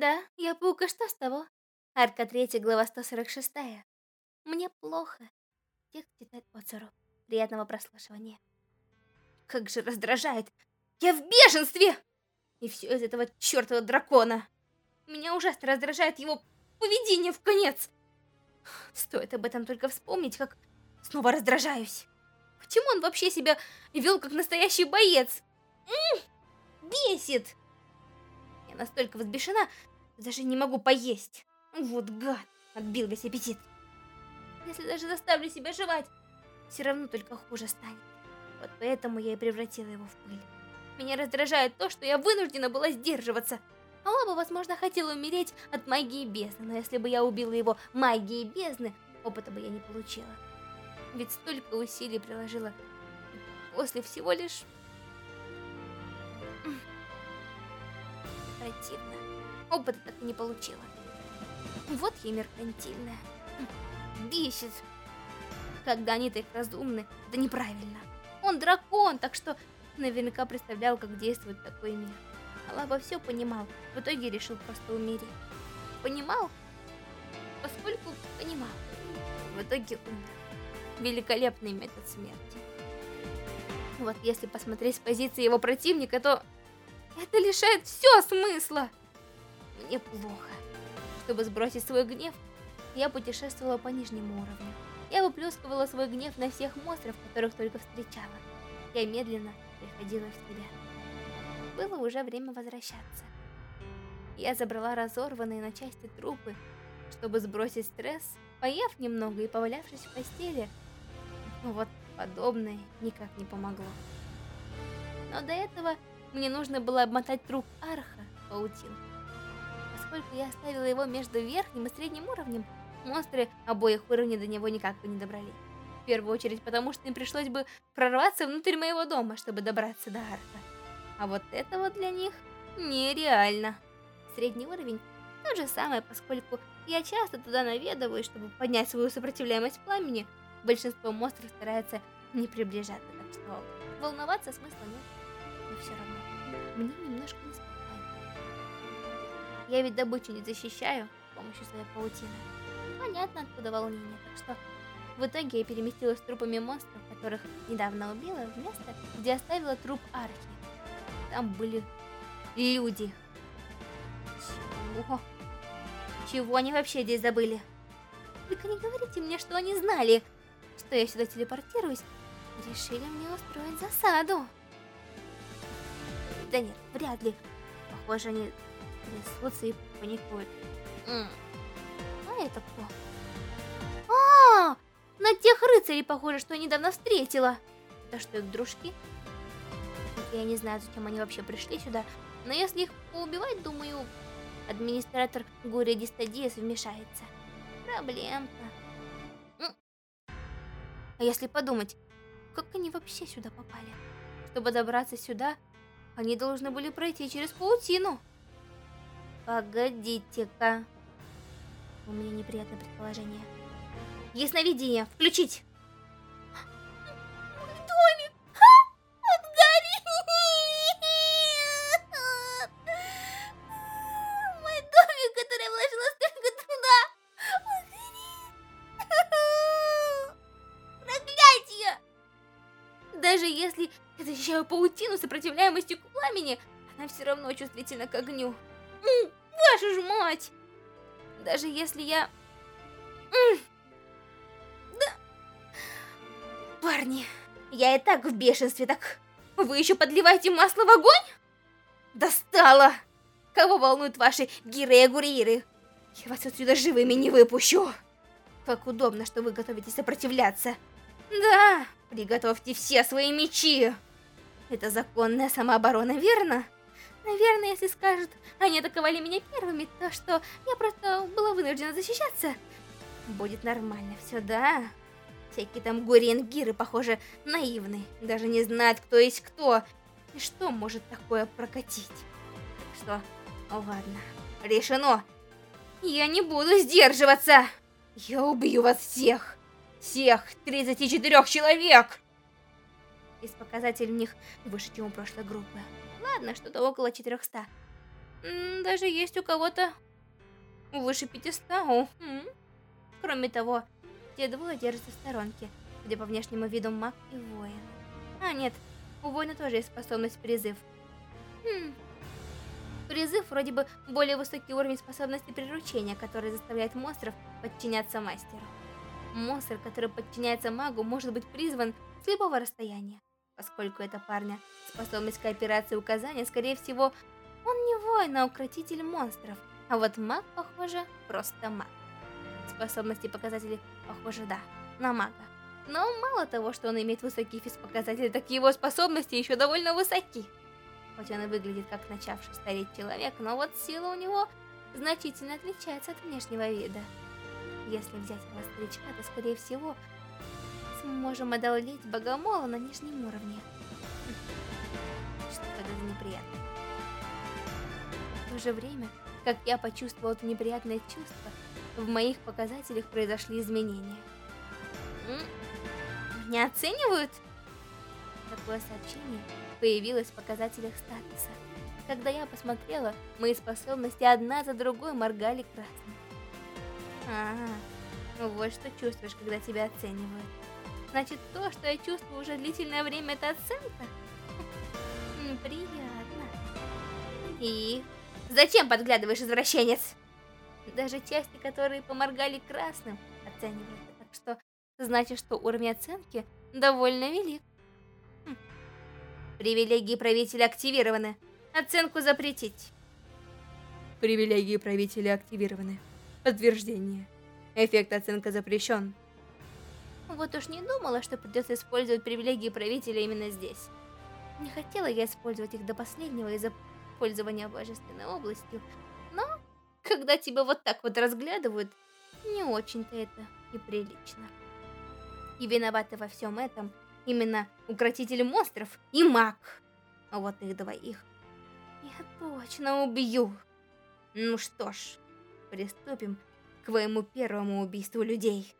Да, я паука, что с того? Арка 3, глава 146. Мне плохо. Текст читает Оцеру. Приятного прослушивания. Как же раздражает. Я в бешенстве! И все из этого чертова дракона. Меня ужасно раздражает его поведение в конец. Стоит об этом только вспомнить, как снова раздражаюсь. Почему он вообще себя вел как настоящий боец? М -м, бесит! Я настолько возбешена, даже не могу поесть. Вот гад, отбил весь аппетит. Если даже заставлю себя жевать, все равно только хуже станет. Вот поэтому я и превратила его в пыль. Меня раздражает то, что я вынуждена была сдерживаться. Алаба, возможно, хотела умереть от магии бездны, но если бы я убила его магией бездны, опыта бы я не получила. Ведь столько усилий приложила. после всего лишь... Противно. Опыта так не получила. Вот я меркантильная. Бесит. Когда они так разумны, это неправильно. Он дракон, так что наверняка представлял, как действует такой мир. Алаба все понимал, в итоге решил просто умереть. Понимал? Поскольку понимал. В итоге умер. Великолепный метод смерти. Вот если посмотреть с позиции его противника, то это лишает все смысла. Мне плохо. Чтобы сбросить свой гнев, я путешествовала по нижнему уровню. Я выплескивала свой гнев на всех монстров, которых только встречала. Я медленно приходила в себя. Было уже время возвращаться. Я забрала разорванные на части трупы, чтобы сбросить стресс, поев немного и повалявшись в постели. Но вот подобное никак не помогло. Но до этого мне нужно было обмотать труп Арха паутин. Поскольку я оставила его между верхним и средним уровнем, монстры обоих уровней до него никак бы не добрались. В первую очередь потому, что им пришлось бы прорваться внутрь моего дома, чтобы добраться до арка. А вот это вот для них нереально. Средний уровень тот же самое, поскольку я часто туда наведываюсь, чтобы поднять свою сопротивляемость пламени, большинство монстров старается не приближаться, так что волноваться смысла нет. Но все равно, мне немножко неспокойно. Я ведь добычу не защищаю с помощью своей паутины. Понятно, откуда волнение, так что в итоге я переместилась с трупами монстров, которых недавно убила, в место, где оставила труп Архи. Там были люди. Чего? Чего они вообще здесь забыли? Только не говорите мне, что они знали, что я сюда телепортируюсь, решили мне устроить засаду. Да нет, вряд ли. Похоже, они трясутся и паникуют. А это кто? А, на тех рыцарей похоже, что я недавно встретила. Это что, их дружки? Я не знаю, зачем они вообще пришли сюда, но если их поубивать, думаю, администратор Гурия Дистадиес вмешается. Проблемка. А если подумать, как они вообще сюда попали? Чтобы добраться сюда, они должны были пройти через паутину. Погодите-ка. У меня неприятное предположение. Ясновидение, включить! Я защищаю паутину сопротивляемостью к пламени, она все равно чувствительна к огню. Вашу ж мать! Даже если я... Парни, я и так в бешенстве, так вы еще подливаете масло в огонь? Достало! Кого волнуют ваши гиры? Я вас отсюда живыми не выпущу. Как удобно, что вы готовитесь сопротивляться. Да, приготовьте все свои мечи. Это законная самооборона, верно? Наверное, если скажут, они атаковали меня первыми, то что я просто была вынуждена защищаться. Будет нормально все, да? Всякие там Гуриенгиры, похоже, наивны. Даже не знают, кто есть кто. И что может такое прокатить? Так что, ладно, решено. Я не буду сдерживаться. Я убью вас всех. Всех 34 человек. Из показателей у них выше, чем у прошлой группы. Ладно, что-то около 400. Даже есть у кого-то выше 500. О, Кроме того, те двое держатся в сторонке, где по внешнему виду маг и воин. А, нет, у воина тоже есть способность призыв. Хм. Призыв вроде бы более высокий уровень способности приручения, который заставляет монстров подчиняться мастеру. Монстр, который подчиняется магу, может быть призван с любого расстояния. Поскольку это парня способность кооперации указания, скорее всего, он не воин, а укротитель монстров. А вот маг, похоже, просто маг. Способности показатели похожи, да, на мага. Но мало того, что он имеет высокие физпоказатели, так его способности еще довольно высоки. Хоть он и выглядит как начавший стареть человек, но вот сила у него значительно отличается от внешнего вида. Если взять его старичка, то скорее всего сможем одолеть богомола на нижнем уровне. Что это за неприятно. В то же время, как я почувствовал это неприятное чувство, в моих показателях произошли изменения. Меня оценивают? Такое сообщение появилось в показателях статуса. Когда я посмотрела, мои способности одна за другой моргали красным. Ага, ну вот что чувствуешь, когда тебя оценивают. Значит, то, что я чувствую уже длительное время, это оценка? Приятно. И... Зачем подглядываешь, извращенец? Даже части, которые поморгали красным, оценивают. Так что, значит, что уровень оценки довольно велик. Хм. Привилегии правителя активированы. Оценку запретить. Привилегии правителя активированы. Подтверждение. Эффект оценка запрещен. Вот уж не думала, что придется использовать привилегии правителя именно здесь. Не хотела я использовать их до последнего из-за пользования божественной областью, но когда тебя вот так вот разглядывают, не очень-то это и прилично. И виноваты во всем этом именно укротитель монстров и маг. А вот их двоих я точно убью. Ну что ж, приступим к твоему первому убийству людей.